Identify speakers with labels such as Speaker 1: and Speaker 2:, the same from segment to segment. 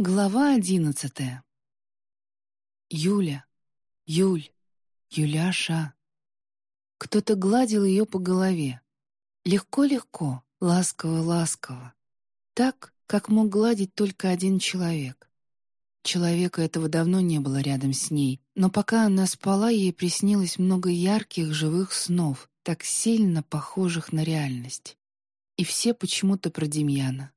Speaker 1: Глава одиннадцатая. Юля, Юль, Юляша. Кто-то гладил ее по голове. Легко-легко, ласково-ласково. Так, как мог гладить только один человек. Человека этого давно не было рядом с ней, но пока она спала, ей приснилось много ярких живых снов, так сильно похожих на реальность. И все почему-то про Демьяна.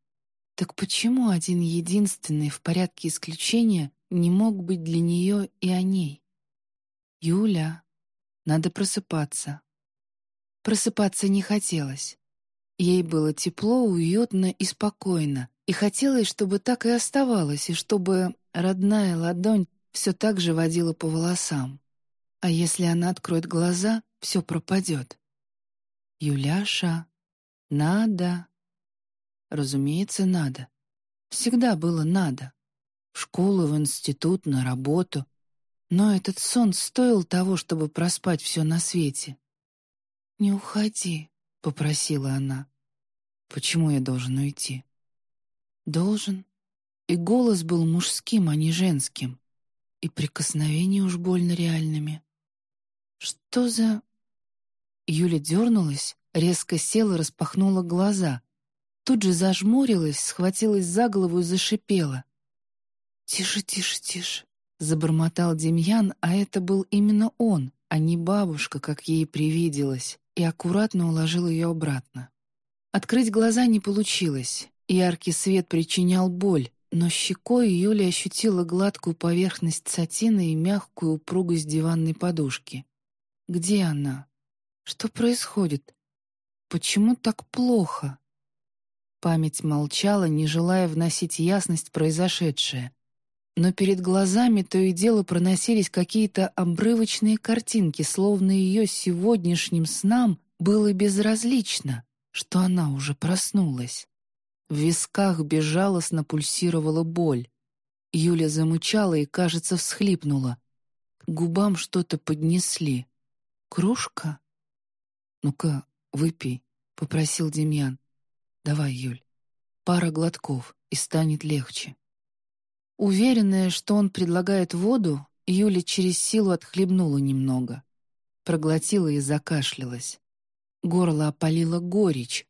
Speaker 1: Так почему один единственный в порядке исключения не мог быть для нее и о ней? Юля, надо просыпаться. Просыпаться не хотелось. Ей было тепло, уютно и спокойно, и хотелось, чтобы так и оставалось, и чтобы родная ладонь все так же водила по волосам. А если она откроет глаза, все пропадет. «Юляша, надо!» Разумеется, надо. Всегда было надо. В школу, в институт, на работу. Но этот сон стоил того, чтобы проспать все на свете. «Не уходи», — попросила она. «Почему я должен уйти?» «Должен». И голос был мужским, а не женским. И прикосновения уж больно реальными. «Что за...» Юля дернулась, резко села, распахнула глаза, Тут же зажмурилась, схватилась за голову и зашипела. «Тише, тише, тише», — забормотал Демьян, а это был именно он, а не бабушка, как ей привиделось, и аккуратно уложил ее обратно. Открыть глаза не получилось, яркий свет причинял боль, но щекой Юля ощутила гладкую поверхность сатина и мягкую упругость диванной подушки. Где она? Что происходит? Почему так плохо? Память молчала, не желая вносить ясность произошедшее. Но перед глазами то и дело проносились какие-то обрывочные картинки, словно ее сегодняшним снам было безразлично, что она уже проснулась. В висках безжалостно пульсировала боль. Юля замучала и, кажется, всхлипнула. Губам что-то поднесли. «Кружка?» «Ну-ка, выпей», — попросил Демьян. «Давай, Юль, пара глотков, и станет легче». Уверенная, что он предлагает воду, Юля через силу отхлебнула немного. Проглотила и закашлялась. Горло опалило горечь,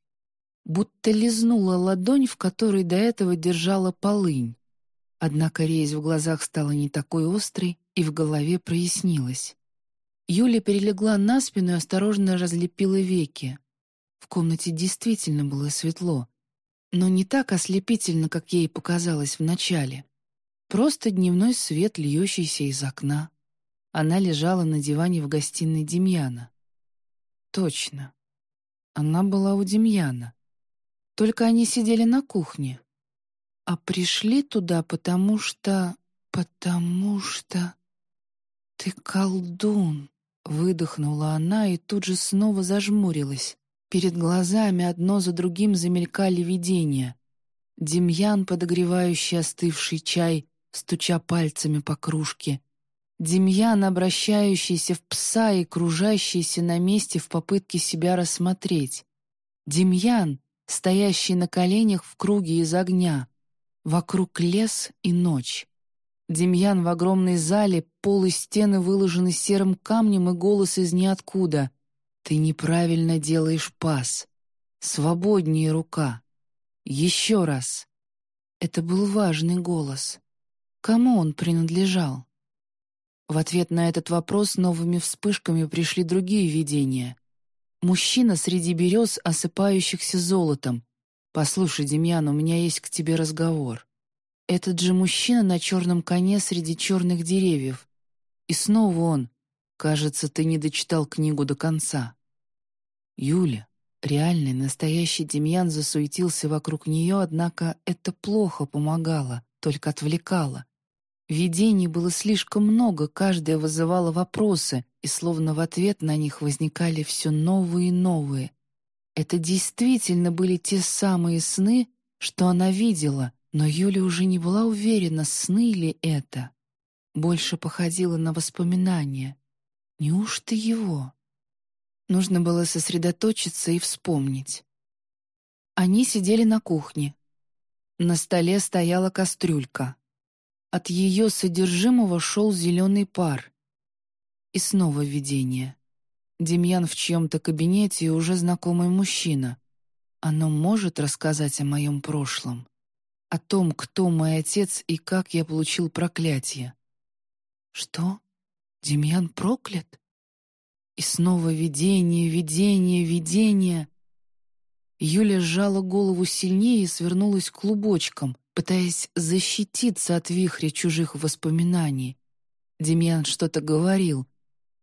Speaker 1: будто лизнула ладонь, в которой до этого держала полынь. Однако резь в глазах стала не такой острой, и в голове прояснилось. Юля перелегла на спину и осторожно разлепила веки. В комнате действительно было светло, но не так ослепительно, как ей показалось вначале. Просто дневной свет, льющийся из окна. Она лежала на диване в гостиной Демьяна. Точно. Она была у Демьяна. Только они сидели на кухне. А пришли туда, потому что... потому что... «Ты колдун!» — выдохнула она и тут же снова зажмурилась. Перед глазами одно за другим замелькали видения. Демьян, подогревающий остывший чай, стуча пальцами по кружке. Демьян, обращающийся в пса и кружащийся на месте в попытке себя рассмотреть. Демьян, стоящий на коленях в круге из огня. Вокруг лес и ночь. Демьян в огромной зале, пол и стены выложены серым камнем и голос из ниоткуда — ты неправильно делаешь пас. Свободнее рука. Еще раз. Это был важный голос. Кому он принадлежал? В ответ на этот вопрос новыми вспышками пришли другие видения. Мужчина среди берез, осыпающихся золотом. «Послушай, Демьян, у меня есть к тебе разговор». Этот же мужчина на черном коне среди черных деревьев. И снова он, Кажется, ты не дочитал книгу до конца. Юля, реальный, настоящий Демьян засуетился вокруг нее, однако это плохо помогало, только отвлекало. Видений было слишком много, каждое вызывало вопросы, и словно в ответ на них возникали все новые и новые. Это действительно были те самые сны, что она видела, но Юля уже не была уверена, сны ли это. Больше походило на воспоминания. Неужто его? Нужно было сосредоточиться и вспомнить. Они сидели на кухне. На столе стояла кастрюлька. От ее содержимого шел зеленый пар. И снова видение. Демьян в чьем-то кабинете и уже знакомый мужчина. Оно может рассказать о моем прошлом. О том, кто мой отец и как я получил проклятие. Что? Демьян проклят? И снова видение, видение, видение. Юля сжала голову сильнее и свернулась клубочком, пытаясь защититься от вихря чужих воспоминаний. Демьян что-то говорил,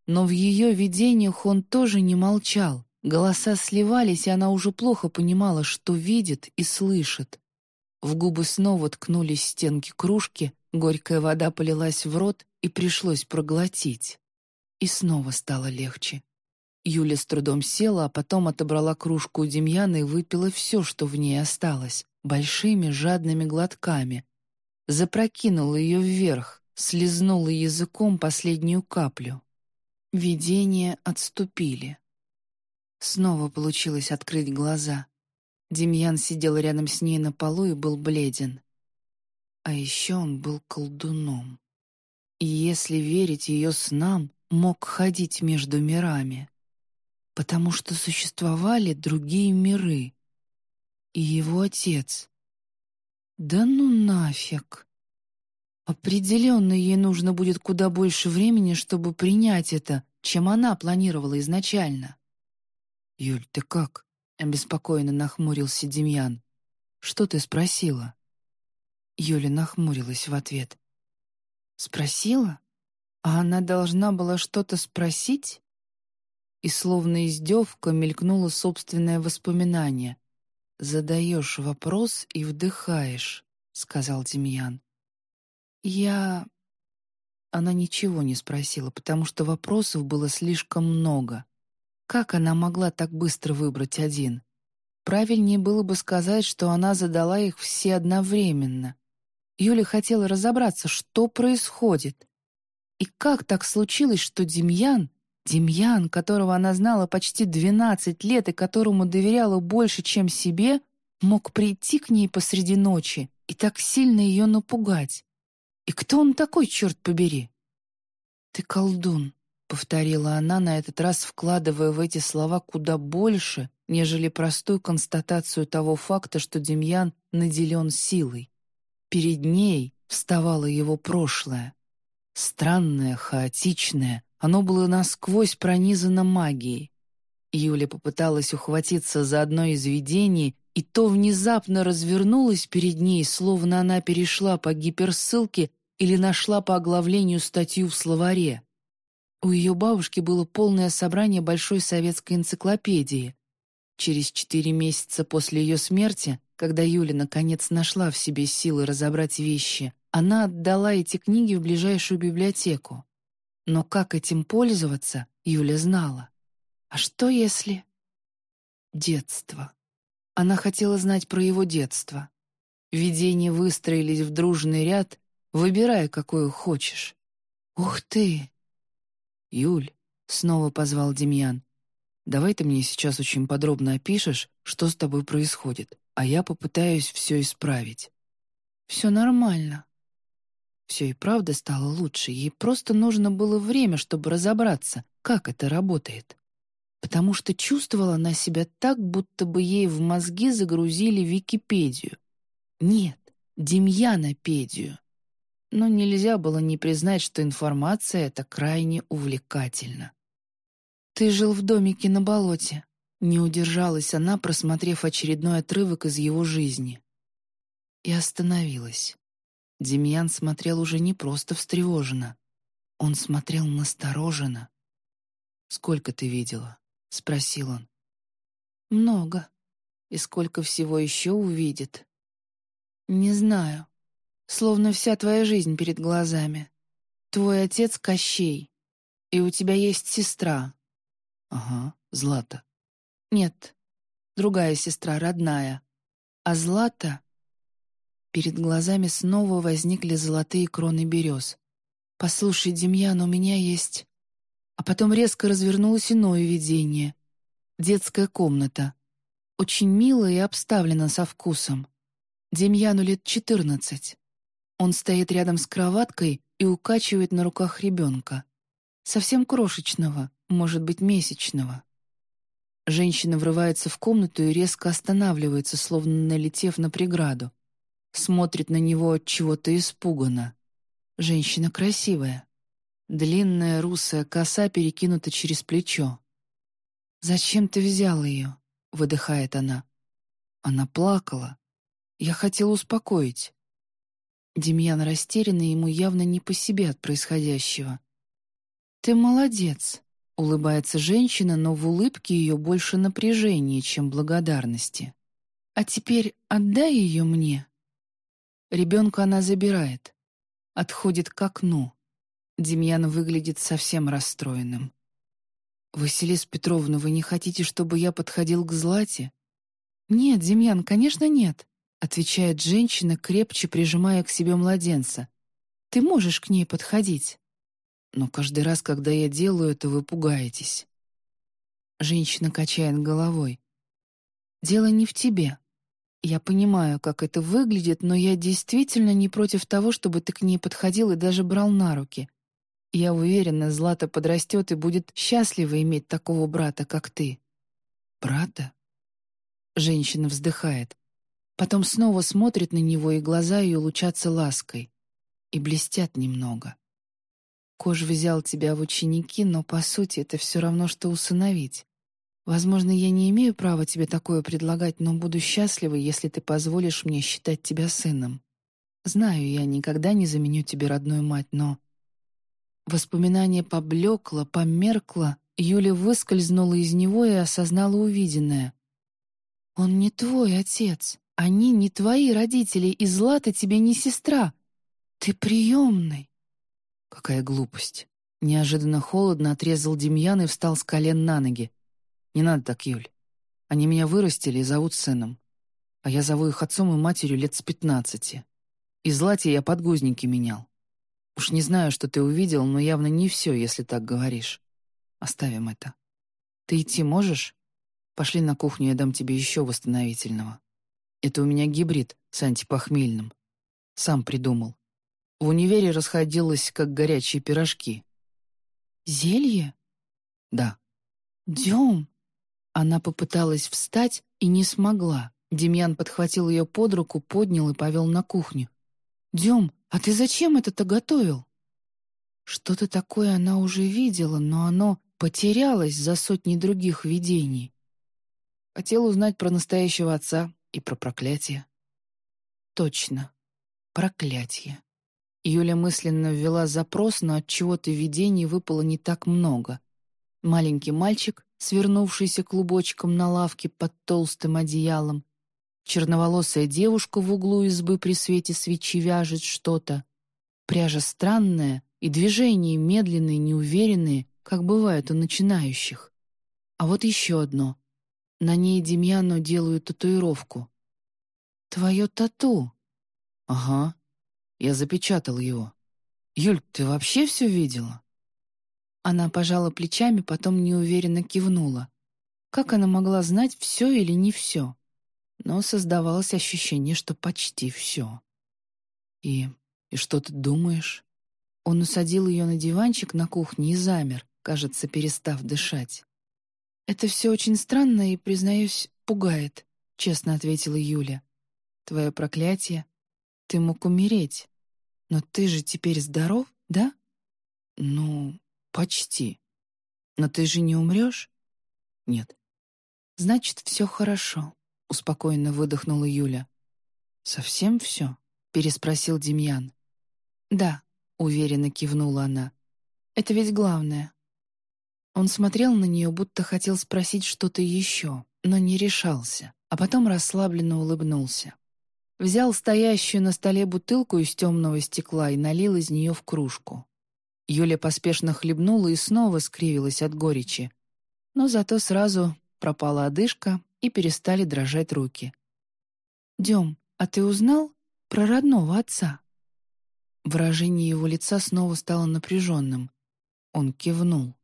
Speaker 1: но в ее видениях он тоже не молчал. Голоса сливались, и она уже плохо понимала, что видит и слышит. В губы снова ткнулись стенки кружки, горькая вода полилась в рот, и пришлось проглотить. И снова стало легче. Юля с трудом села, а потом отобрала кружку у Демьяна и выпила все, что в ней осталось, большими жадными глотками. Запрокинула ее вверх, слезнула языком последнюю каплю. Видения отступили. Снова получилось открыть глаза. Демьян сидел рядом с ней на полу и был бледен. А еще он был колдуном. И если верить ее снам, мог ходить между мирами. Потому что существовали другие миры. И его отец. Да ну нафиг. Определенно ей нужно будет куда больше времени, чтобы принять это, чем она планировала изначально. «Юль, ты как?» — обеспокоенно нахмурился Демьян. «Что ты спросила?» Юля нахмурилась в ответ. «Спросила? А она должна была что-то спросить?» И словно издевка мелькнуло собственное воспоминание. «Задаешь вопрос и вдыхаешь», — сказал Демьян. «Я...» Она ничего не спросила, потому что вопросов было слишком много. Как она могла так быстро выбрать один? Правильнее было бы сказать, что она задала их все одновременно. Юля хотела разобраться, что происходит. И как так случилось, что Демьян, Демьян, которого она знала почти 12 лет и которому доверяла больше, чем себе, мог прийти к ней посреди ночи и так сильно ее напугать? И кто он такой, черт побери? «Ты колдун», — повторила она, на этот раз вкладывая в эти слова куда больше, нежели простую констатацию того факта, что Демьян наделен силой. Перед ней вставало его прошлое. Странное, хаотичное, оно было насквозь пронизано магией. Юля попыталась ухватиться за одно из видений, и то внезапно развернулось перед ней, словно она перешла по гиперссылке или нашла по оглавлению статью в словаре. У ее бабушки было полное собрание большой советской энциклопедии. Через четыре месяца после ее смерти, когда Юля наконец нашла в себе силы разобрать вещи, она отдала эти книги в ближайшую библиотеку. Но как этим пользоваться, Юля знала. А что если... Детство. Она хотела знать про его детство. Видения выстроились в дружный ряд, выбирая, какую хочешь. «Ух ты!» «Юль», — снова позвал Демьян, «давай ты мне сейчас очень подробно опишешь, что с тобой происходит, а я попытаюсь все исправить». «Все нормально». Все и правда стало лучше, ей просто нужно было время, чтобы разобраться, как это работает. Потому что чувствовала она себя так, будто бы ей в мозги загрузили Википедию. Нет, Демьянопедию но нельзя было не признать, что информация эта крайне увлекательна. «Ты жил в домике на болоте», — не удержалась она, просмотрев очередной отрывок из его жизни. И остановилась. Демьян смотрел уже не просто встревоженно. Он смотрел настороженно. «Сколько ты видела?» — спросил он. «Много. И сколько всего еще увидит?» «Не знаю», Словно вся твоя жизнь перед глазами. Твой отец Кощей. И у тебя есть сестра. Ага, Злата. Нет, другая сестра, родная. А Злата... Перед глазами снова возникли золотые кроны берез. «Послушай, Демьян, у меня есть...» А потом резко развернулось иное видение. Детская комната. Очень милая и обставлена со вкусом. Демьяну лет четырнадцать. Он стоит рядом с кроваткой и укачивает на руках ребенка. Совсем крошечного, может быть, месячного. Женщина врывается в комнату и резко останавливается, словно налетев на преграду. Смотрит на него от чего-то испуганно. Женщина красивая. Длинная русая коса перекинута через плечо. «Зачем ты взял ее?» — выдыхает она. Она плакала. Я хотел успокоить. Демьян растерянный, ему явно не по себе от происходящего. «Ты молодец», — улыбается женщина, но в улыбке ее больше напряжения, чем благодарности. «А теперь отдай ее мне». Ребенка она забирает. Отходит к окну. Демьян выглядит совсем расстроенным. «Василиса Петровна, вы не хотите, чтобы я подходил к Злате?» «Нет, Демьян, конечно, нет», — отвечает женщина, крепче прижимая к себе младенца. «Ты можешь к ней подходить». «Но каждый раз, когда я делаю это, вы пугаетесь». Женщина качает головой. «Дело не в тебе. Я понимаю, как это выглядит, но я действительно не против того, чтобы ты к ней подходил и даже брал на руки. Я уверена, Злата подрастет и будет счастлива иметь такого брата, как ты». «Брата?» Женщина вздыхает. Потом снова смотрит на него, и глаза ее лучатся лаской. И блестят немного. Кож взял тебя в ученики, но, по сути, это все равно, что усыновить. Возможно, я не имею права тебе такое предлагать, но буду счастлива, если ты позволишь мне считать тебя сыном. Знаю, я никогда не заменю тебе родную мать, но Воспоминание поблекло, померкло, Юля выскользнула из него и осознала увиденное. «Он не твой отец, они не твои родители, и Злата тебе не сестра. Ты приемный». Какая глупость. Неожиданно холодно отрезал Демьян и встал с колен на ноги. «Не надо так, Юль. Они меня вырастили и зовут сыном. А я зову их отцом и матерью лет с пятнадцати. И Злате я подгузники менял. Уж не знаю, что ты увидел, но явно не все, если так говоришь. Оставим это. Ты идти можешь? Пошли на кухню, я дам тебе еще восстановительного. Это у меня гибрид с антипохмельным. Сам придумал. В универе расходилось, как горячие пирожки. «Зелье?» «Да». «Дем!» Она попыталась встать и не смогла. Демьян подхватил ее под руку, поднял и повел на кухню. «Дем, а ты зачем это-то готовил?» Что-то такое она уже видела, но оно потерялось за сотни других видений. Хотел узнать про настоящего отца и про проклятие. Точно. Проклятие. Юля мысленно ввела запрос, но от чего-то видений выпало не так много. Маленький мальчик, свернувшийся клубочком на лавке под толстым одеялом, Черноволосая девушка в углу избы при свете свечи вяжет что-то. Пряжа странная, и движения медленные, неуверенные, как бывает у начинающих. А вот еще одно. На ней Демьяну делают татуировку. «Твое тату?» «Ага. Я запечатал его. Юль, ты вообще все видела?» Она пожала плечами, потом неуверенно кивнула. Как она могла знать, все или не все? но создавалось ощущение, что почти все. «И... и что ты думаешь?» Он усадил ее на диванчик на кухне и замер, кажется, перестав дышать. «Это все очень странно и, признаюсь, пугает», — честно ответила Юля. «Твое проклятие. Ты мог умереть. Но ты же теперь здоров, да?» «Ну, почти. Но ты же не умрешь?» «Нет». «Значит, все хорошо. — успокоенно выдохнула Юля. «Совсем все?» — переспросил Демьян. «Да», — уверенно кивнула она. «Это ведь главное». Он смотрел на нее, будто хотел спросить что-то еще, но не решался, а потом расслабленно улыбнулся. Взял стоящую на столе бутылку из темного стекла и налил из нее в кружку. Юля поспешно хлебнула и снова скривилась от горечи. Но зато сразу пропала одышка, и перестали дрожать руки. «Дем, а ты узнал про родного отца?» Выражение его лица снова стало напряженным. Он кивнул.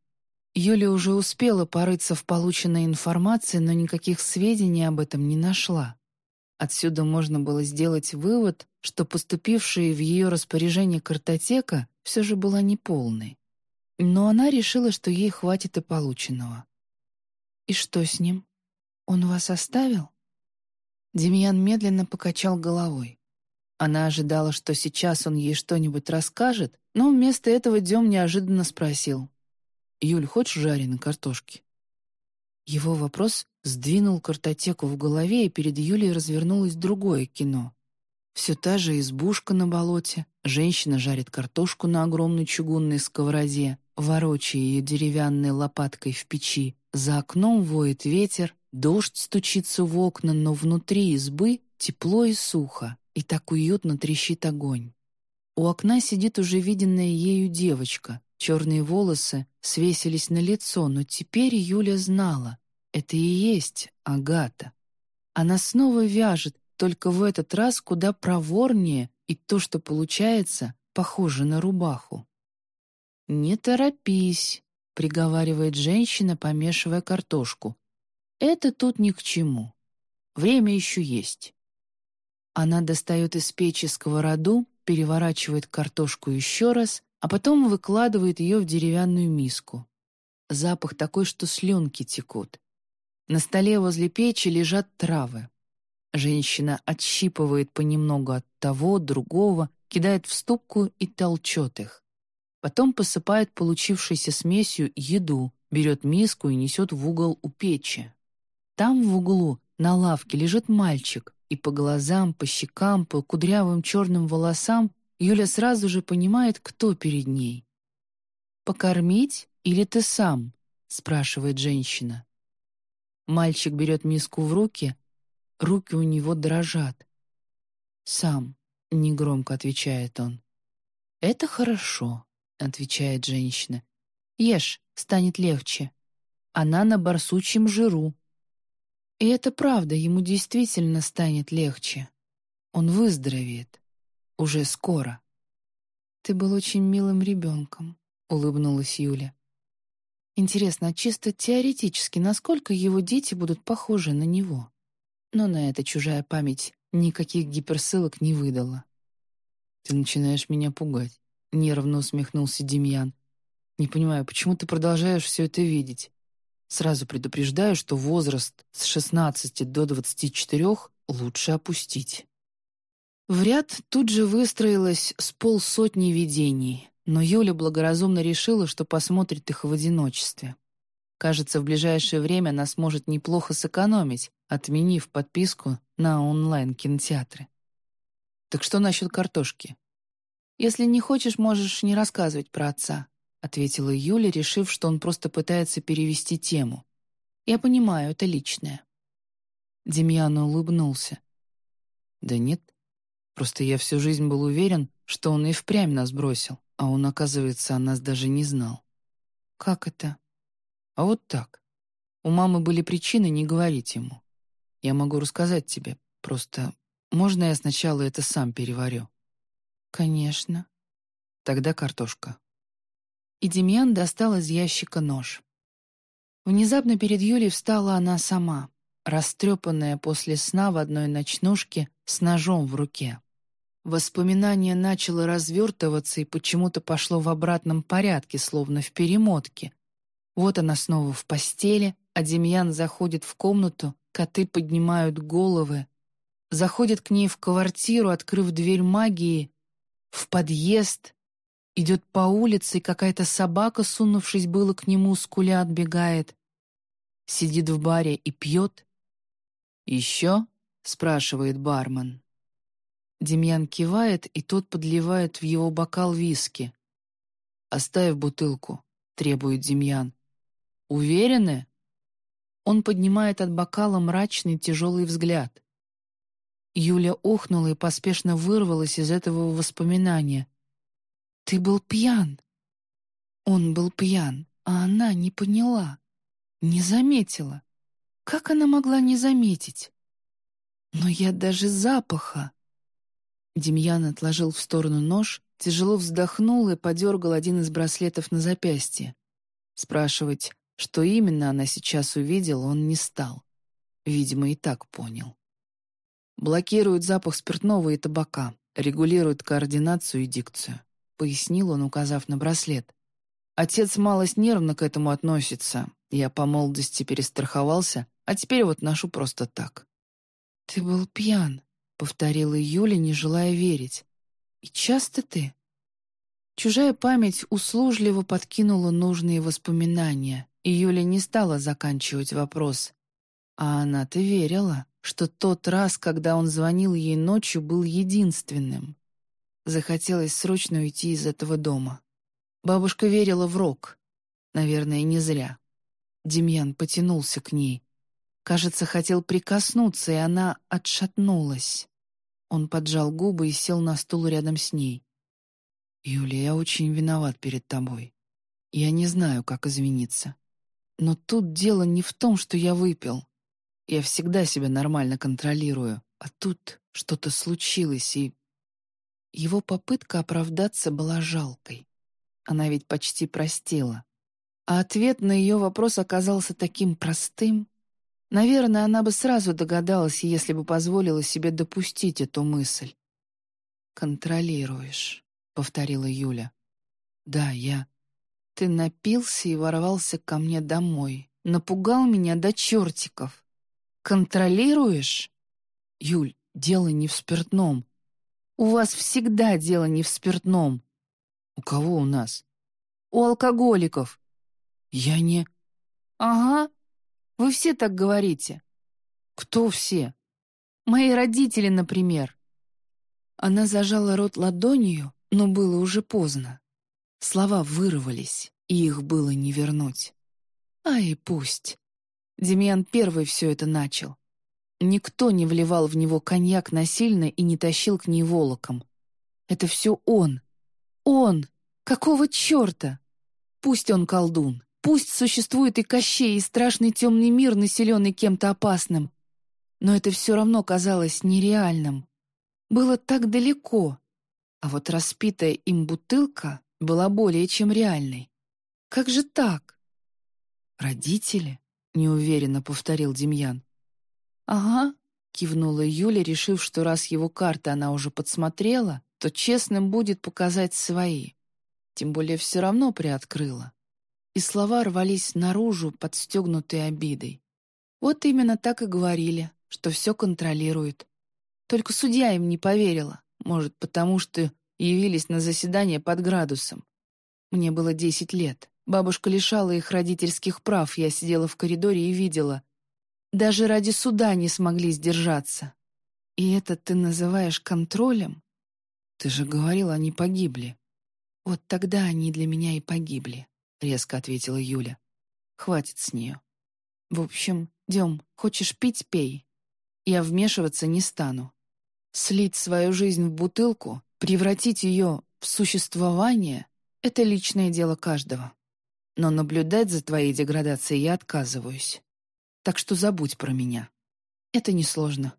Speaker 1: Юля уже успела порыться в полученной информации, но никаких сведений об этом не нашла. Отсюда можно было сделать вывод, что поступившая в ее распоряжение картотека все же была неполной. Но она решила, что ей хватит и полученного. «И что с ним? Он вас оставил?» Демьян медленно покачал головой. Она ожидала, что сейчас он ей что-нибудь расскажет, но вместо этого Дем неожиданно спросил. «Юль, хочешь жареной картошки?» Его вопрос сдвинул картотеку в голове, и перед Юлей развернулось другое кино. Все та же избушка на болоте, женщина жарит картошку на огромной чугунной сковороде, ворочая ее деревянной лопаткой в печи. За окном воет ветер, дождь стучится в окна, но внутри избы тепло и сухо, и так уютно трещит огонь. У окна сидит уже виденная ею девочка. Черные волосы свесились на лицо, но теперь Юля знала — это и есть Агата. Она снова вяжет, только в этот раз куда проворнее, и то, что получается, похоже на рубаху. «Не торопись», — приговаривает женщина, помешивая картошку. «Это тут ни к чему. Время еще есть». Она достает из печи сковороду, переворачивает картошку еще раз, а потом выкладывает ее в деревянную миску. Запах такой, что слюнки текут. На столе возле печи лежат травы. Женщина отщипывает понемногу от того, другого, кидает в ступку и толчет их. Потом посыпает получившейся смесью еду, берет миску и несет в угол у печи. Там в углу на лавке лежит мальчик, и по глазам, по щекам, по кудрявым черным волосам Юля сразу же понимает, кто перед ней. «Покормить или ты сам?» — спрашивает женщина. Мальчик берет миску в руки, Руки у него дрожат. «Сам», — негромко отвечает он. «Это хорошо», — отвечает женщина. «Ешь, станет легче. Она на барсучьем жиру». И это правда, ему действительно станет легче. Он выздоровеет. Уже скоро. «Ты был очень милым ребенком», — улыбнулась Юля. «Интересно, а чисто теоретически, насколько его дети будут похожи на него?» но на это чужая память никаких гиперссылок не выдала. «Ты начинаешь меня пугать», — нервно усмехнулся Демьян. «Не понимаю, почему ты продолжаешь все это видеть? Сразу предупреждаю, что возраст с 16 до 24 лучше опустить». В ряд тут же выстроилось с полсотни видений, но Юля благоразумно решила, что посмотрит их в одиночестве. Кажется, в ближайшее время она сможет неплохо сэкономить, отменив подписку на онлайн-кинотеатры. Так что насчет картошки? Если не хочешь, можешь не рассказывать про отца, ответила Юля, решив, что он просто пытается перевести тему. Я понимаю, это личное. Демьян улыбнулся. Да нет, просто я всю жизнь был уверен, что он и впрямь нас бросил, а он, оказывается, о нас даже не знал. Как это? А вот так. У мамы были причины не говорить ему. Я могу рассказать тебе, просто можно я сначала это сам переварю?» «Конечно». «Тогда картошка». И Демьян достал из ящика нож. Внезапно перед Юлей встала она сама, растрепанная после сна в одной ночнушке с ножом в руке. Воспоминание начало развертываться и почему-то пошло в обратном порядке, словно в перемотке. Вот она снова в постели, а Демьян заходит в комнату Коты поднимают головы, заходит к ней в квартиру, открыв дверь магии, в подъезд, идет по улице, и какая-то собака, сунувшись было к нему, скуля отбегает, сидит в баре и пьет. «Еще?» — спрашивает бармен. Демьян кивает, и тот подливает в его бокал виски. «Оставь бутылку», — требует Демьян. «Уверены?» Он поднимает от бокала мрачный тяжелый взгляд. Юля охнула и поспешно вырвалась из этого воспоминания. «Ты был пьян!» Он был пьян, а она не поняла, не заметила. Как она могла не заметить? Но я даже запаха. Демьян отложил в сторону нож, тяжело вздохнул и подергал один из браслетов на запястье. Спрашивать, что именно она сейчас увидела, он не стал. Видимо, и так понял. Блокирует запах спиртного и табака, регулирует координацию и дикцию», — пояснил он, указав на браслет. «Отец малость нервно к этому относится. Я по молодости перестраховался, а теперь вот ношу просто так». «Ты был пьян», — повторила Юля, не желая верить. «И часто ты?» Чужая память услужливо подкинула нужные воспоминания, и Юля не стала заканчивать вопрос. А она-то верила что тот раз, когда он звонил ей ночью, был единственным. Захотелось срочно уйти из этого дома. Бабушка верила в рок. Наверное, не зря. Демьян потянулся к ней. Кажется, хотел прикоснуться, и она отшатнулась. Он поджал губы и сел на стул рядом с ней. «Юля, я очень виноват перед тобой. Я не знаю, как извиниться. Но тут дело не в том, что я выпил. Я всегда себя нормально контролирую, а тут что-то случилось, и... Его попытка оправдаться была жалкой. Она ведь почти простила. А ответ на ее вопрос оказался таким простым. Наверное, она бы сразу догадалась, если бы позволила себе допустить эту мысль. «Контролируешь», — повторила Юля. «Да, я...» «Ты напился и ворвался ко мне домой, напугал меня до чертиков. Контролируешь? Юль, дело не в спиртном. У вас всегда дело не в спиртном. У кого у нас? У алкоголиков. Я не... Ага, вы все так говорите. Кто все? Мои родители, например. Она зажала рот ладонью, но было уже поздно. Слова вырвались, и их было не вернуть. А и пусть. Демьян первый все это начал. Никто не вливал в него коньяк насильно и не тащил к ней волоком. Это все он. Он! Какого черта? Пусть он колдун, пусть существует и Кощей, и страшный темный мир, населенный кем-то опасным. Но это все равно казалось нереальным. Было так далеко. А вот распитая им бутылка была более чем реальной. Как же так? Родители? — неуверенно повторил Демьян. «Ага», — кивнула Юля, решив, что раз его карты она уже подсмотрела, то честным будет показать свои. Тем более все равно приоткрыла. И слова рвались наружу, подстегнутые обидой. Вот именно так и говорили, что все контролирует. Только судья им не поверила, может, потому что явились на заседание под градусом. Мне было десять лет. Бабушка лишала их родительских прав, я сидела в коридоре и видела. Даже ради суда не смогли сдержаться. И это ты называешь контролем? Ты же говорил, они погибли. Вот тогда они для меня и погибли, резко ответила Юля. Хватит с нее. В общем, Дем, хочешь пить — пей. Я вмешиваться не стану. Слить свою жизнь в бутылку, превратить ее в существование — это личное дело каждого но наблюдать за твоей деградацией я отказываюсь. Так что забудь про меня. Это несложно.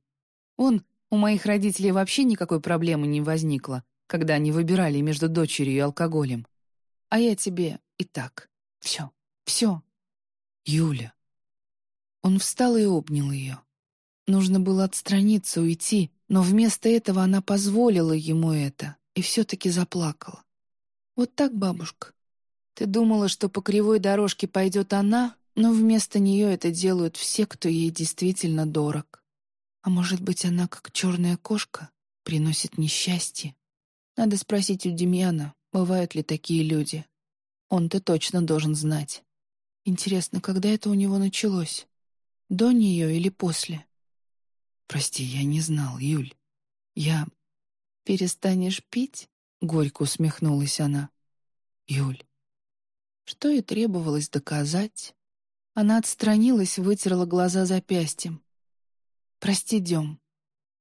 Speaker 1: Он, у моих родителей вообще никакой проблемы не возникло, когда они выбирали между дочерью и алкоголем. А я тебе и так. Все, все. Юля. Он встал и обнял ее. Нужно было отстраниться, уйти, но вместо этого она позволила ему это и все-таки заплакала. Вот так, бабушка. Ты думала, что по кривой дорожке пойдет она, но вместо нее это делают все, кто ей действительно дорог. А может быть, она, как черная кошка, приносит несчастье? Надо спросить у Демьяна, бывают ли такие люди. Он-то точно должен знать. Интересно, когда это у него началось? До нее или после? Прости, я не знал, Юль. Я... Перестанешь пить? Горько усмехнулась она. Юль, что и требовалось доказать. Она отстранилась, вытерла глаза запястьем. «Прости, Дем,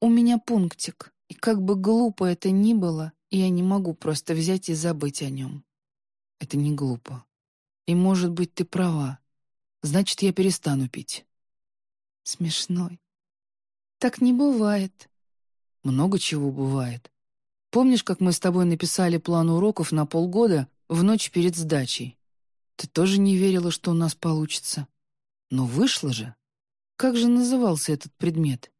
Speaker 1: у меня пунктик, и как бы глупо это ни было, я не могу просто взять и забыть о нем. Это не глупо. И, может быть, ты права. Значит, я перестану пить». Смешной. Так не бывает. Много чего бывает. Помнишь, как мы с тобой написали план уроков на полгода в ночь перед сдачей? Ты тоже не верила, что у нас получится. Но вышло же. Как же назывался этот предмет?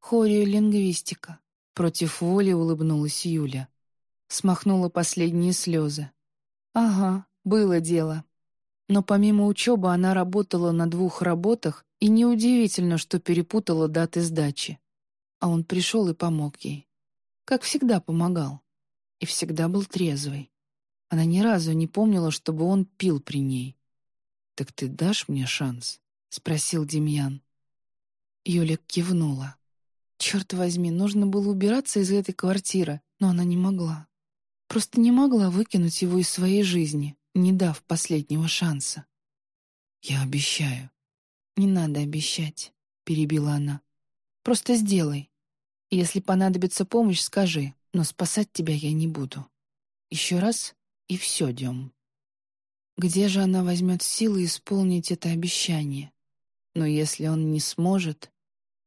Speaker 1: Хориолингвистика. Против воли улыбнулась Юля. Смахнула последние слезы. Ага, было дело. Но помимо учебы она работала на двух работах, и неудивительно, что перепутала даты сдачи. А он пришел и помог ей. Как всегда помогал. И всегда был трезвый. Она ни разу не помнила, чтобы он пил при ней. «Так ты дашь мне шанс?» — спросил Демьян. Юля кивнула. Черт возьми, нужно было убираться из этой квартиры, но она не могла. Просто не могла выкинуть его из своей жизни, не дав последнего шанса. «Я обещаю». «Не надо обещать», — перебила она. «Просто сделай. Если понадобится помощь, скажи, но спасать тебя я не буду. Еще раз и все, Дем». Где же она возьмет силы исполнить это обещание? Но если он не сможет...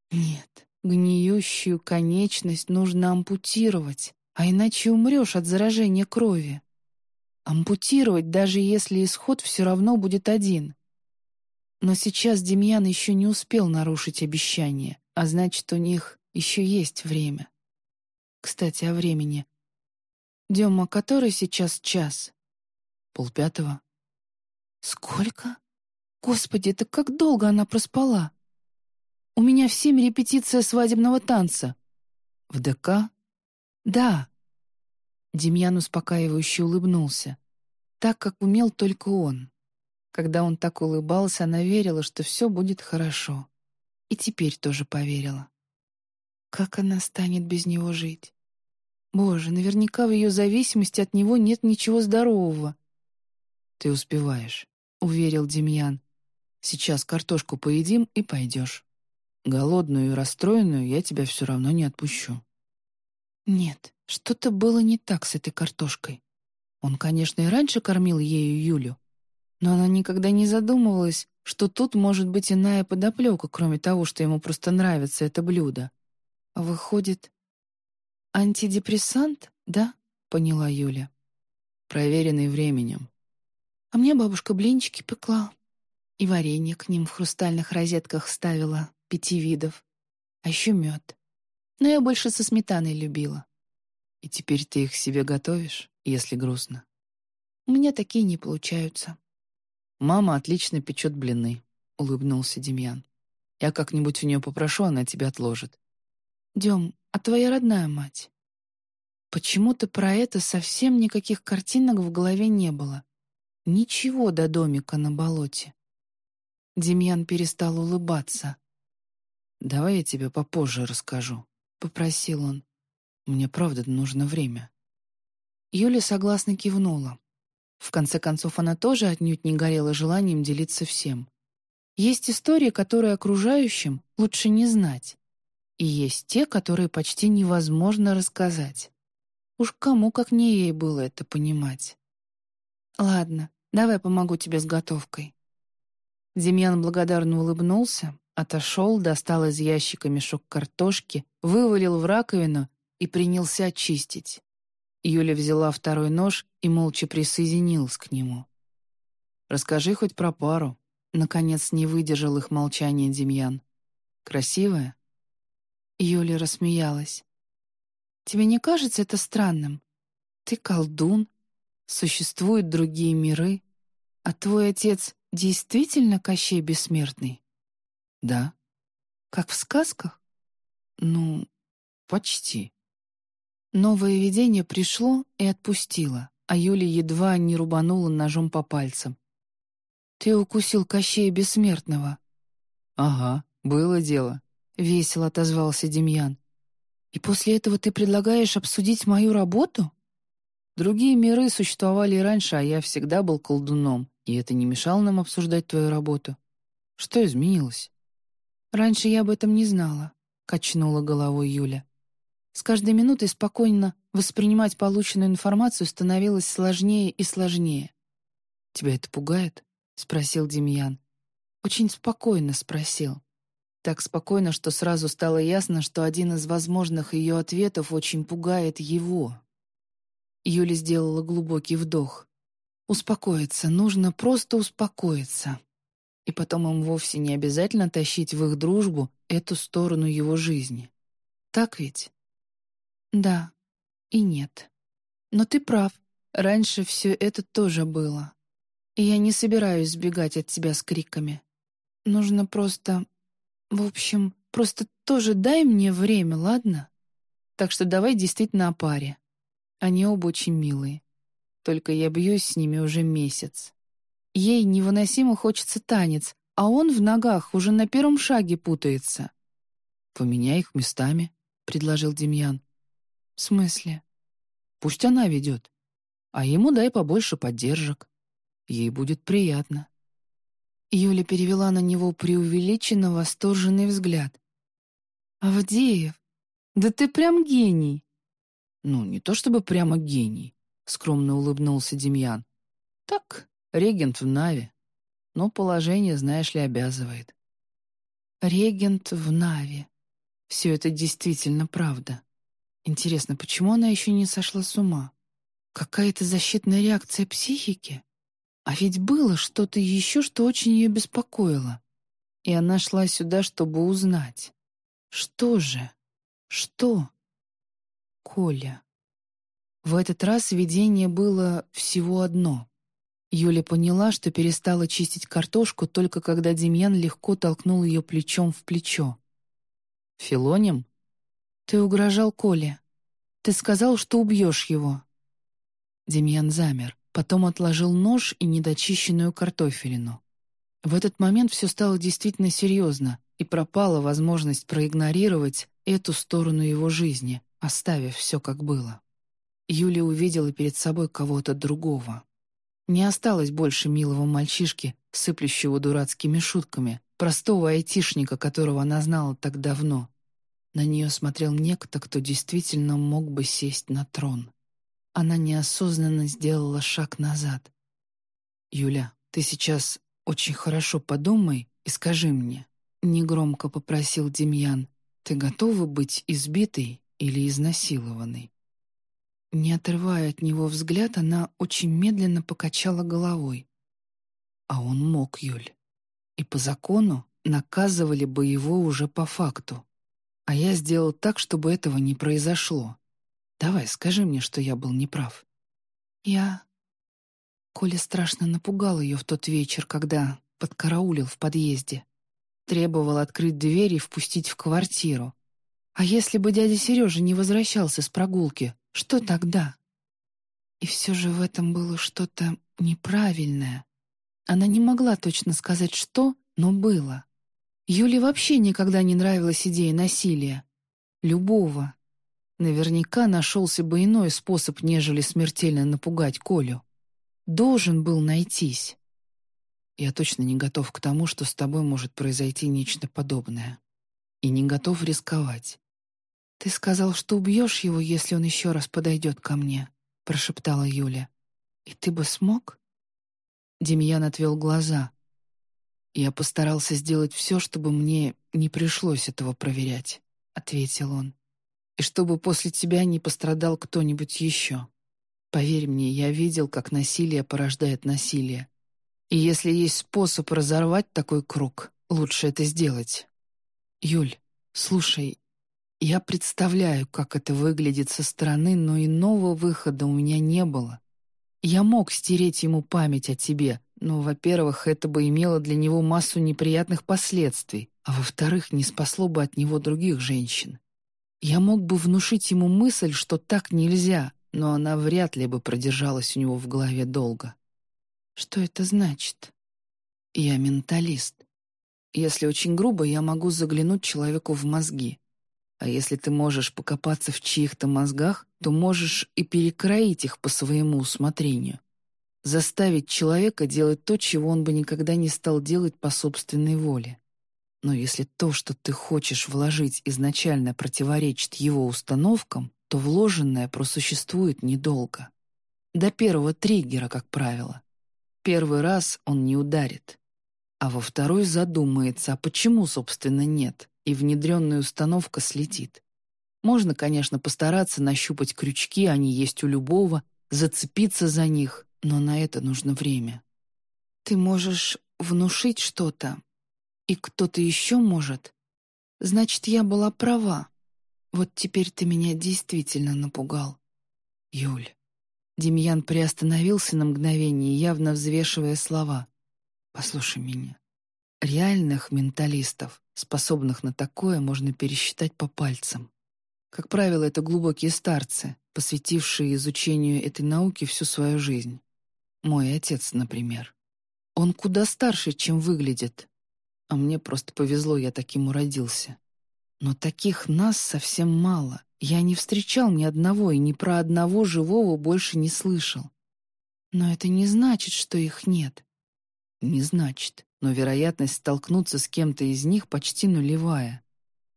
Speaker 1: Нет, гниющую конечность нужно ампутировать, а иначе умрешь от заражения крови. Ампутировать, даже если исход все равно будет один. Но сейчас Демьян еще не успел нарушить обещание, а значит, у них еще есть время. Кстати, о времени. Дема, который сейчас час? Полпятого. Сколько? Господи, это как долго она проспала? У меня в семь репетиция свадебного танца. В ДК? Да. Демьян успокаивающе улыбнулся. Так, как умел только он. Когда он так улыбался, она верила, что все будет хорошо. И теперь тоже поверила. Как она станет без него жить? Боже, наверняка в ее зависимости от него нет ничего здорового. «Ты успеваешь», — уверил Демьян. «Сейчас картошку поедим и пойдешь. Голодную и расстроенную я тебя все равно не отпущу». Нет, что-то было не так с этой картошкой. Он, конечно, и раньше кормил ею Юлю, но она никогда не задумывалась, что тут может быть иная подоплека, кроме того, что ему просто нравится это блюдо. Выходит... «Антидепрессант, да?» — поняла Юля. «Проверенный временем», а мне бабушка блинчики пекла. И варенье к ним в хрустальных розетках ставила, пяти видов. А еще мед. Но я больше со сметаной любила. И теперь ты их себе готовишь, если грустно? У меня такие не получаются. Мама отлично печет блины, — улыбнулся Демьян. Я как-нибудь у нее попрошу, она тебя отложит. Дем, а твоя родная мать? Почему-то про это совсем никаких картинок в голове не было. Ничего до домика на болоте. Демьян перестал улыбаться. «Давай я тебе попозже расскажу», — попросил он. «Мне правда нужно время». Юля согласно кивнула. В конце концов, она тоже отнюдь не горела желанием делиться всем. Есть истории, которые окружающим лучше не знать. И есть те, которые почти невозможно рассказать. Уж кому, как не ей было это понимать. «Ладно, Давай помогу тебе с готовкой». Демьян благодарно улыбнулся, отошел, достал из ящика мешок картошки, вывалил в раковину и принялся очистить. Юля взяла второй нож и молча присоединилась к нему. «Расскажи хоть про пару», — наконец не выдержал их молчание Демьян. «Красивая?» Юля рассмеялась. «Тебе не кажется это странным? Ты колдун, существуют другие миры, «А твой отец действительно Кощей Бессмертный?» «Да». «Как в сказках?» «Ну, почти». Новое видение пришло и отпустило, а Юля едва не рубанула ножом по пальцам. «Ты укусил Кощея Бессмертного». «Ага, было дело», — весело отозвался Демьян. «И после этого ты предлагаешь обсудить мою работу?» Другие миры существовали и раньше, а я всегда был колдуном, и это не мешало нам обсуждать твою работу. Что изменилось?» «Раньше я об этом не знала», — качнула головой Юля. С каждой минутой спокойно воспринимать полученную информацию становилось сложнее и сложнее. «Тебя это пугает?» — спросил Демьян. Очень спокойно спросил. Так спокойно, что сразу стало ясно, что один из возможных ее ответов очень пугает его. Юля сделала глубокий вдох. Успокоиться, нужно просто успокоиться. И потом им вовсе не обязательно тащить в их дружбу эту сторону его жизни. так ведь? Да и нет. Но ты прав, раньше все это тоже было. И я не собираюсь сбегать от тебя с криками. Нужно просто... В общем, просто тоже дай мне время, ладно? Так что давай действительно о паре. Они оба очень милые. Только я бьюсь с ними уже месяц. Ей невыносимо хочется танец, а он в ногах уже на первом шаге путается. «Поменяй их местами», — предложил Демьян. «В смысле?» «Пусть она ведет, а ему дай побольше поддержек. Ей будет приятно». Юля перевела на него преувеличенно восторженный взгляд. «Авдеев, да ты прям гений!» «Ну, не то чтобы прямо гений», — скромно улыбнулся Демьян. «Так, регент в Наве. Но положение, знаешь ли, обязывает». «Регент в Наве. Все это действительно правда. Интересно, почему она еще не сошла с ума? Какая-то защитная реакция психики? А ведь было что-то еще, что очень ее беспокоило. И она шла сюда, чтобы узнать. Что же? Что? Коля. В этот раз видение было всего одно. Юля поняла, что перестала чистить картошку только когда Демьян легко толкнул ее плечом в плечо. «Филоним?» «Ты угрожал Коле. Ты сказал, что убьешь его». Демьян замер, потом отложил нож и недочищенную картофелину. В этот момент все стало действительно серьезно, и пропала возможность проигнорировать эту сторону его жизни, оставив все как было. Юлия увидела перед собой кого-то другого. Не осталось больше милого мальчишки, сыплющего дурацкими шутками, простого айтишника, которого она знала так давно. На нее смотрел некто, кто действительно мог бы сесть на трон. Она неосознанно сделала шаг назад. «Юля, ты сейчас очень хорошо подумай и скажи мне», — негромко попросил Демьян, «ты готова быть избитой или изнасилованной?» Не отрывая от него взгляд, она очень медленно покачала головой. А он мог, Юль. И по закону наказывали бы его уже по факту. А я сделал так, чтобы этого не произошло. Давай, скажи мне, что я был неправ. Я... Коля страшно напугал ее в тот вечер, когда подкараулил в подъезде. Требовал открыть дверь и впустить в квартиру. А если бы дядя Сережа не возвращался с прогулки, что тогда? И все же в этом было что-то неправильное. Она не могла точно сказать, что, но было. Юле вообще никогда не нравилась идея насилия. Любого. Наверняка нашелся бы иной способ, нежели смертельно напугать Колю. Должен был найтись. Я точно не готов к тому, что с тобой может произойти нечто подобное. И не готов рисковать. «Ты сказал, что убьешь его, если он еще раз подойдет ко мне», — прошептала Юля. «И ты бы смог?» Демьян отвел глаза. «Я постарался сделать все, чтобы мне не пришлось этого проверять», — ответил он. «И чтобы после тебя не пострадал кто-нибудь еще. Поверь мне, я видел, как насилие порождает насилие. И если есть способ разорвать такой круг, лучше это сделать. Юль, слушай, я представляю, как это выглядит со стороны, но иного выхода у меня не было. Я мог стереть ему память о тебе, но, во-первых, это бы имело для него массу неприятных последствий, а во-вторых, не спасло бы от него других женщин. Я мог бы внушить ему мысль, что так нельзя, но она вряд ли бы продержалась у него в голове долго. Что это значит? Я менталист. Если очень грубо, я могу заглянуть человеку в мозги. А если ты можешь покопаться в чьих-то мозгах, то можешь и перекроить их по своему усмотрению. Заставить человека делать то, чего он бы никогда не стал делать по собственной воле. Но если то, что ты хочешь вложить, изначально противоречит его установкам, то вложенное просуществует недолго. До первого триггера, как правило. Первый раз он не ударит. А во второй задумается, а почему, собственно, нет? И внедренная установка слетит. Можно, конечно, постараться нащупать крючки, они есть у любого, зацепиться за них, но на это нужно время. Ты можешь внушить что-то, и кто-то еще может. Значит, я была права. Вот теперь ты меня действительно напугал. Юль. Демьян приостановился на мгновение, явно взвешивая слова. Послушай меня. Реальных менталистов, способных на такое, можно пересчитать по пальцам. Как правило, это глубокие старцы, посвятившие изучению этой науки всю свою жизнь. Мой отец, например. Он куда старше, чем выглядит. А мне просто повезло, я таким уродился. Но таких нас совсем мало. Я не встречал ни одного и ни про одного живого больше не слышал. Но это не значит, что их нет. Не значит, но вероятность столкнуться с кем-то из них почти нулевая.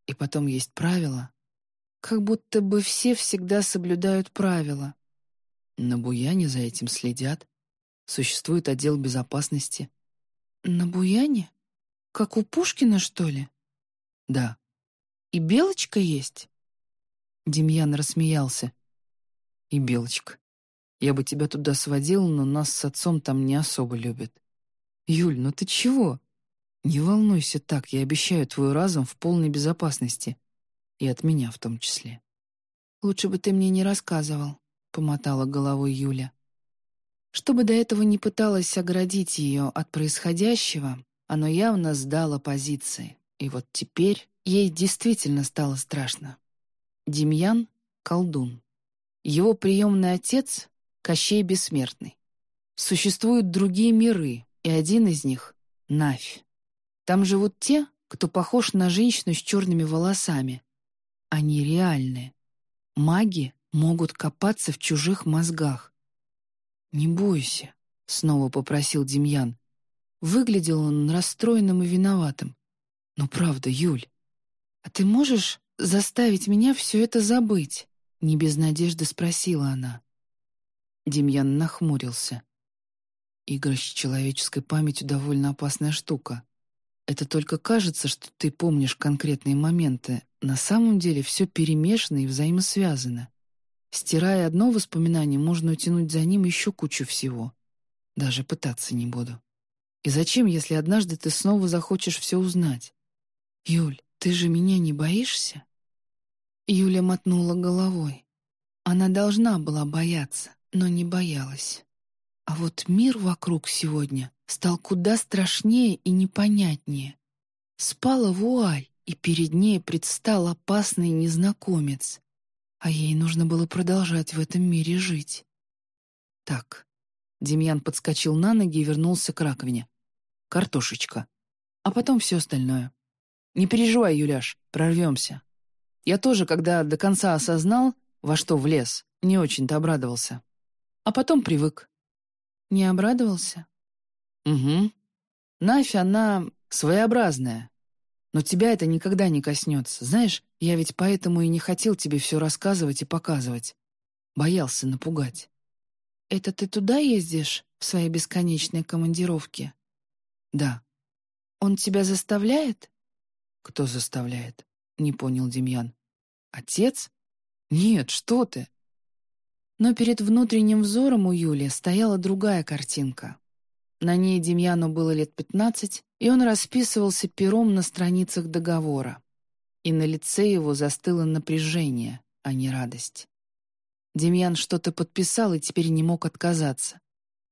Speaker 1: И потом есть правила. Как будто бы все всегда соблюдают правила. На Буяне за этим следят. Существует отдел безопасности. На Буяне? Как у Пушкина, что ли? Да. И Белочка есть? Демьян рассмеялся. И Белочка. Я бы тебя туда сводил, но нас с отцом там не особо любят. Юль, ну ты чего? Не волнуйся так, я обещаю твой разум в полной безопасности. И от меня в том числе. Лучше бы ты мне не рассказывал, помотала головой Юля. Чтобы до этого не пыталась оградить ее от происходящего, оно явно сдало позиции. И вот теперь ей действительно стало страшно. Демьян — колдун. Его приемный отец — Кощей Бессмертный. Существуют другие миры, и один из них — Навь. Там живут те, кто похож на женщину с черными волосами. Они реальные. Маги могут копаться в чужих мозгах. «Не бойся», — снова попросил Демьян. Выглядел он расстроенным и виноватым. «Но правда, Юль, а ты можешь заставить меня все это забыть?» Не без надежды спросила она. Демьян нахмурился. Игры с человеческой памятью довольно опасная штука. Это только кажется, что ты помнишь конкретные моменты. На самом деле все перемешано и взаимосвязано. Стирая одно воспоминание, можно утянуть за ним еще кучу всего. Даже пытаться не буду. И зачем, если однажды ты снова захочешь все узнать? Юль, ты же меня не боишься? Юля мотнула головой. Она должна была бояться, но не боялась. А вот мир вокруг сегодня стал куда страшнее и непонятнее. Спала вуаль, и перед ней предстал опасный незнакомец а ей нужно было продолжать в этом мире жить. Так, Демьян подскочил на ноги и вернулся к раковине. Картошечка. А потом все остальное. Не переживай, Юляш, прорвемся. Я тоже, когда до конца осознал, во что влез, не очень-то обрадовался. А потом привык. Не обрадовался? Угу. Нафь, она своеобразная. Но тебя это никогда не коснется. Знаешь, я ведь поэтому и не хотел тебе все рассказывать и показывать. Боялся напугать. Это ты туда ездишь, в своей бесконечной командировке? Да. Он тебя заставляет? Кто заставляет? Не понял Демьян. Отец? Нет, что ты? Но перед внутренним взором у Юли стояла другая картинка. На ней Демьяну было лет пятнадцать, и он расписывался пером на страницах договора. И на лице его застыло напряжение, а не радость. Демьян что-то подписал и теперь не мог отказаться.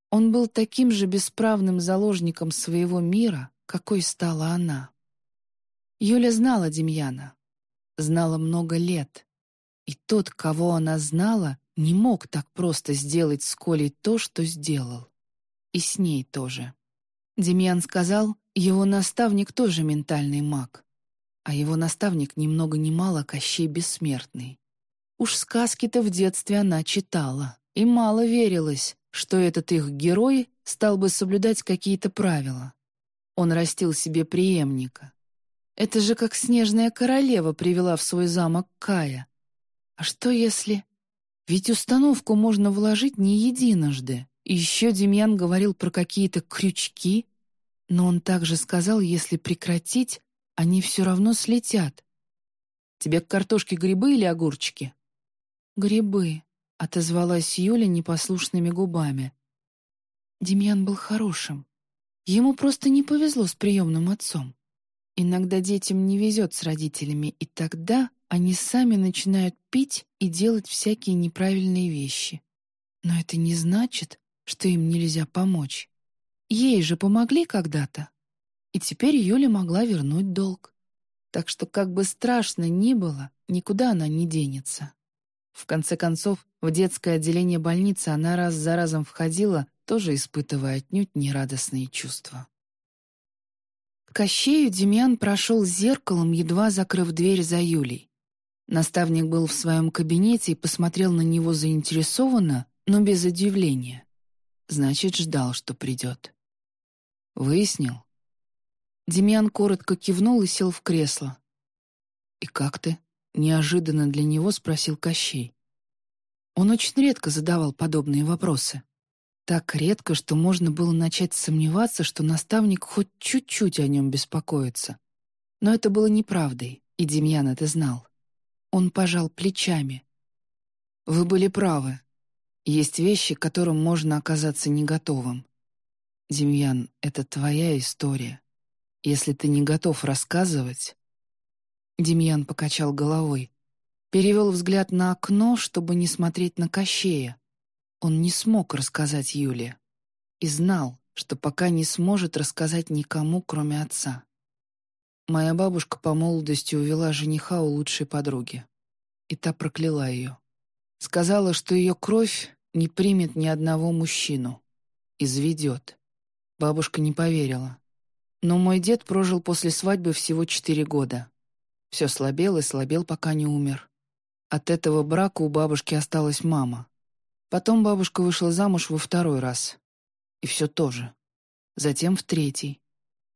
Speaker 1: Он был таким же бесправным заложником своего мира, какой стала она. Юля знала Демьяна, знала много лет. И тот, кого она знала, не мог так просто сделать с Колей то, что сделал. И с ней тоже. Демьян сказал, его наставник тоже ментальный маг. А его наставник ни много ни мало Кощей Бессмертный. Уж сказки-то в детстве она читала, и мало верилось, что этот их герой стал бы соблюдать какие-то правила. Он растил себе преемника. Это же как снежная королева привела в свой замок Кая. А что если... Ведь установку можно вложить не единожды. Еще Демьян говорил про какие-то крючки, но он также сказал, если прекратить, они все равно слетят. «Тебе к картошке грибы или огурчики?» «Грибы», — отозвалась Юля непослушными губами. Демьян был хорошим. Ему просто не повезло с приемным отцом. Иногда детям не везет с родителями, и тогда они сами начинают пить и делать всякие неправильные вещи. Но это не значит, что им нельзя помочь. Ей же помогли когда-то. И теперь Юля могла вернуть долг. Так что как бы страшно ни было, никуда она не денется. В конце концов, в детское отделение больницы она раз за разом входила, тоже испытывая отнюдь нерадостные чувства. К Кощею Демьян прошел зеркалом, едва закрыв дверь за Юлей. Наставник был в своем кабинете и посмотрел на него заинтересованно, но без удивления. Значит, ждал, что придет. «Выяснил?» Демьян коротко кивнул и сел в кресло. «И как ты?» — неожиданно для него спросил Кощей. Он очень редко задавал подобные вопросы. Так редко, что можно было начать сомневаться, что наставник хоть чуть-чуть о нем беспокоится. Но это было неправдой, и Демьян это знал. Он пожал плечами. «Вы были правы. Есть вещи, к которым можно оказаться не готовым. Демьян, это твоя история. Если ты не готов рассказывать...» Демьян покачал головой. Перевел взгляд на окно, чтобы не смотреть на Кощея. Он не смог рассказать Юле. И знал, что пока не сможет рассказать никому, кроме отца. Моя бабушка по молодости увела жениха у лучшей подруги. И та прокляла ее. Сказала, что ее кровь не примет ни одного мужчину. Изведет. Бабушка не поверила. Но мой дед прожил после свадьбы всего четыре года. Все слабел и слабел, пока не умер. От этого брака у бабушки осталась мама. Потом бабушка вышла замуж во второй раз. И все тоже. Затем в третий.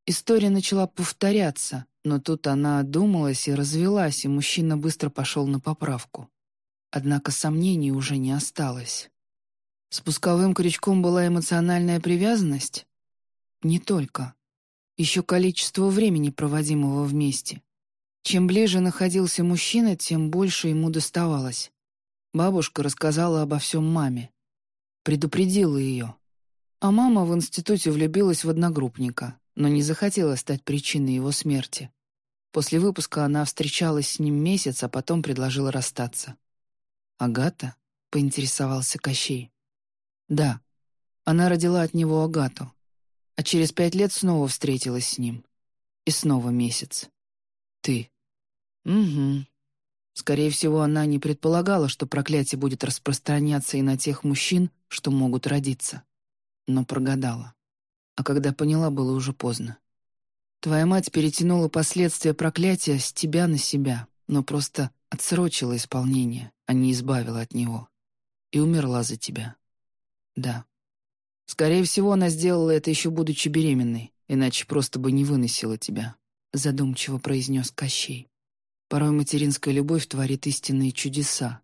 Speaker 1: История начала повторяться, но тут она одумалась и развелась, и мужчина быстро пошел на поправку. Однако сомнений уже не осталось. Спусковым крючком была эмоциональная привязанность? Не только еще количество времени, проводимого вместе. Чем ближе находился мужчина, тем больше ему доставалось. Бабушка рассказала обо всем маме. Предупредила ее. А мама в институте влюбилась в одногруппника, но не захотела стать причиной его смерти. После выпуска она встречалась с ним месяц, а потом предложила расстаться. «Агата?» — поинтересовался Кощей. «Да. Она родила от него Агату а через пять лет снова встретилась с ним. И снова месяц. Ты. Угу. Скорее всего, она не предполагала, что проклятие будет распространяться и на тех мужчин, что могут родиться. Но прогадала. А когда поняла, было уже поздно. Твоя мать перетянула последствия проклятия с тебя на себя, но просто отсрочила исполнение, а не избавила от него. И умерла за тебя. Да. Скорее всего, она сделала это еще будучи беременной, иначе просто бы не выносила тебя», — задумчиво произнес Кощей. «Порой материнская любовь творит истинные чудеса.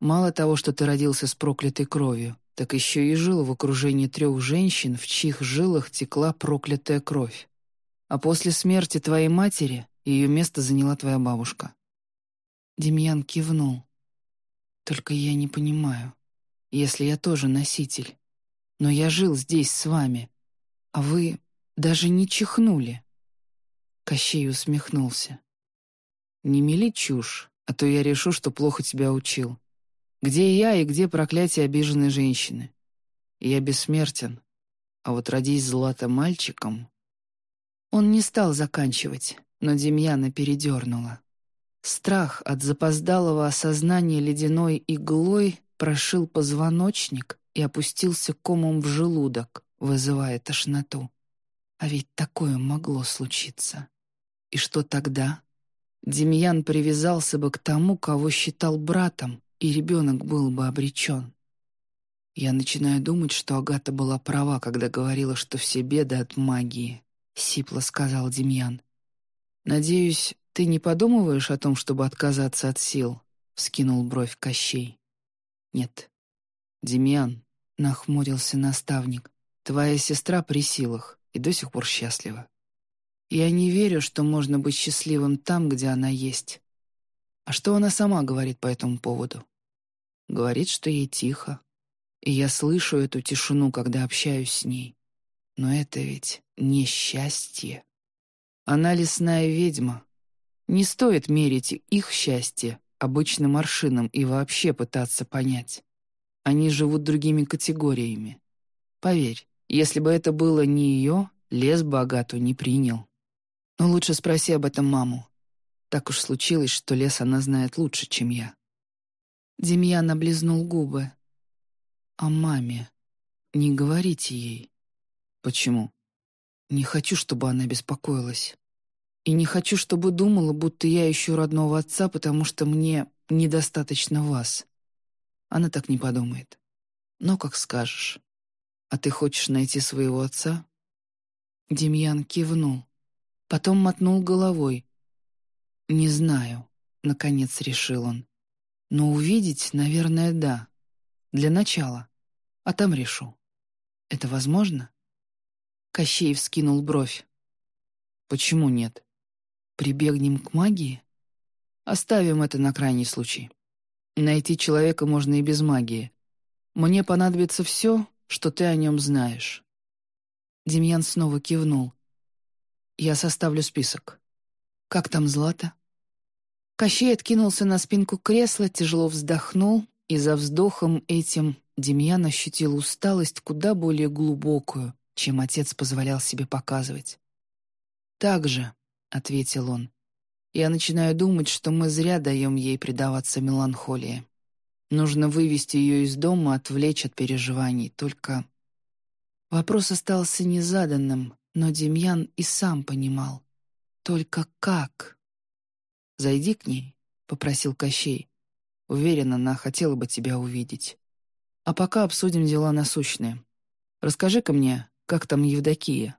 Speaker 1: Мало того, что ты родился с проклятой кровью, так еще и жил в окружении трех женщин, в чьих жилах текла проклятая кровь. А после смерти твоей матери ее место заняла твоя бабушка». Демьян кивнул. «Только я не понимаю, если я тоже носитель, но я жил здесь с вами, а вы даже не чихнули». Кощей усмехнулся. «Не мели чушь, а то я решу, что плохо тебя учил. Где я и где проклятие обиженной женщины? Я бессмертен, а вот родись злато мальчиком...» Он не стал заканчивать, но Демьяна передернула. Страх от запоздалого осознания ледяной иглой прошил позвоночник, и опустился комом в желудок, вызывая тошноту. А ведь такое могло случиться. И что тогда? Демьян привязался бы к тому, кого считал братом, и ребенок был бы обречен. Я начинаю думать, что Агата была права, когда говорила, что все беды от магии, — сипло сказал Демьян. «Надеюсь, ты не подумываешь о том, чтобы отказаться от сил?» — вскинул бровь Кощей. «Нет. Демьян, — нахмурился наставник. «Твоя сестра при силах и до сих пор счастлива. Я не верю, что можно быть счастливым там, где она есть. А что она сама говорит по этому поводу? Говорит, что ей тихо. И я слышу эту тишину, когда общаюсь с ней. Но это ведь не счастье. Она лесная ведьма. Не стоит мерить их счастье обычным аршином и вообще пытаться понять. Они живут другими категориями. Поверь, если бы это было не ее, лес бы Агату не принял. Но лучше спроси об этом маму. Так уж случилось, что лес она знает лучше, чем я. Демьян облизнул губы. «О маме. Не говорите ей». «Почему?» «Не хочу, чтобы она беспокоилась. И не хочу, чтобы думала, будто я ищу родного отца, потому что мне недостаточно вас. Она так не подумает. Но как скажешь. А ты хочешь найти своего отца?» Демьян кивнул. Потом мотнул головой. «Не знаю», — наконец решил он. «Но увидеть, наверное, да. Для начала. А там решу. Это возможно?» Кощей вскинул бровь. «Почему нет? Прибегнем к магии? Оставим это на крайний случай. Найти человека можно и без магии. Мне понадобится все, что ты о нем знаешь». Демьян снова кивнул. «Я составлю список. Как там Злата?» Кощей откинулся на спинку кресла, тяжело вздохнул, и за вздохом этим Демьян ощутил усталость куда более глубокую, чем отец позволял себе показывать. «Так же», — ответил он, — «я начинаю думать, что мы зря даем ей предаваться меланхолии. Нужно вывести ее из дома, отвлечь от переживаний, только...» Вопрос остался незаданным, но Демьян и сам понимал. «Только как?» «Зайди к ней», — попросил Кощей. «Уверен, она хотела бы тебя увидеть. А пока обсудим дела насущные. Расскажи-ка мне, как там Евдокия?»